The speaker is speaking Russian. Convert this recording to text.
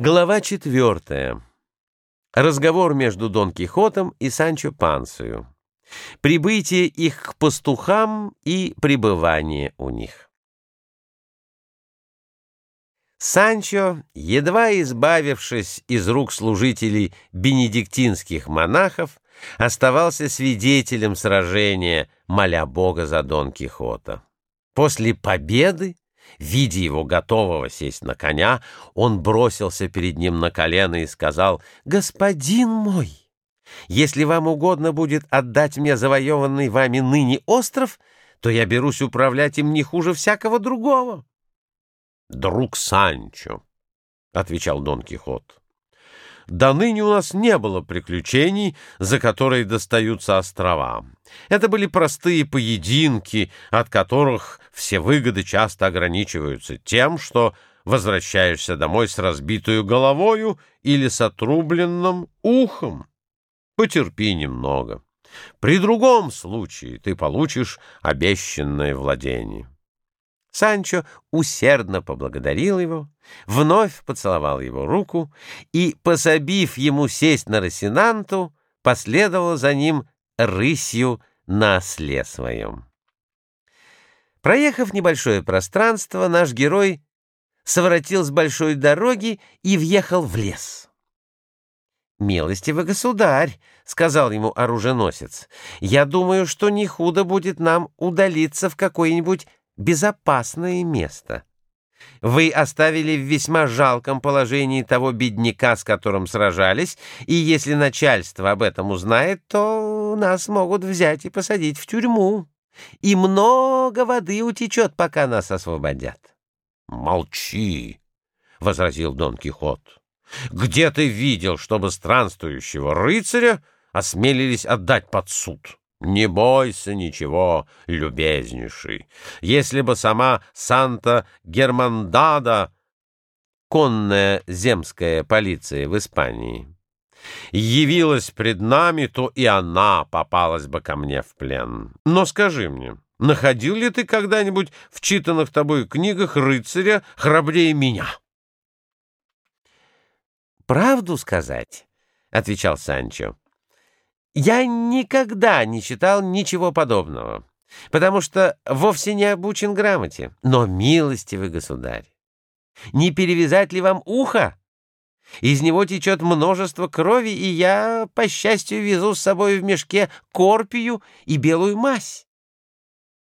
Глава четвертая. Разговор между Дон Кихотом и Санчо Пансою. Прибытие их к пастухам и пребывание у них. Санчо, едва избавившись из рук служителей бенедиктинских монахов, оставался свидетелем сражения, моля Бога за Дон Кихота. После победы Видя его готового сесть на коня, он бросился перед ним на колено и сказал, «Господин мой, если вам угодно будет отдать мне завоеванный вами ныне остров, то я берусь управлять им не хуже всякого другого». «Друг Санчо», — отвечал Дон Кихот, до ныне у нас не было приключений, за которые достаются острова. Это были простые поединки, от которых все выгоды часто ограничиваются тем, что возвращаешься домой с разбитую головою или с отрубленным ухом. Потерпи немного. При другом случае ты получишь обещанное владение. Санчо усердно поблагодарил его, вновь поцеловал его руку и, пособив ему сесть на Росинанту, последовал за ним рысью на осле своем. Проехав небольшое пространство, наш герой своротил с большой дороги и въехал в лес. «Милостивый государь», — сказал ему оруженосец, — «я думаю, что не худо будет нам удалиться в какой-нибудь безопасное место. Вы оставили в весьма жалком положении того бедняка, с которым сражались, и если начальство об этом узнает, то нас могут взять и посадить в тюрьму, и много воды утечет, пока нас освободят. — Молчи, — возразил Дон Кихот. — Где ты видел, чтобы странствующего рыцаря осмелились отдать под суд? — не бойся ничего, любезнейший. Если бы сама Санта-Германдада, конная земская полиция в Испании, явилась пред нами, то и она попалась бы ко мне в плен. Но скажи мне, находил ли ты когда-нибудь в читанных тобой книгах рыцаря храбрее меня? «Правду сказать», — отвечал Санчо, — я никогда не читал ничего подобного, потому что вовсе не обучен грамоте. Но, милостивый государь, не перевязать ли вам ухо? Из него течет множество крови, и я, по счастью, везу с собой в мешке корпию и белую мазь.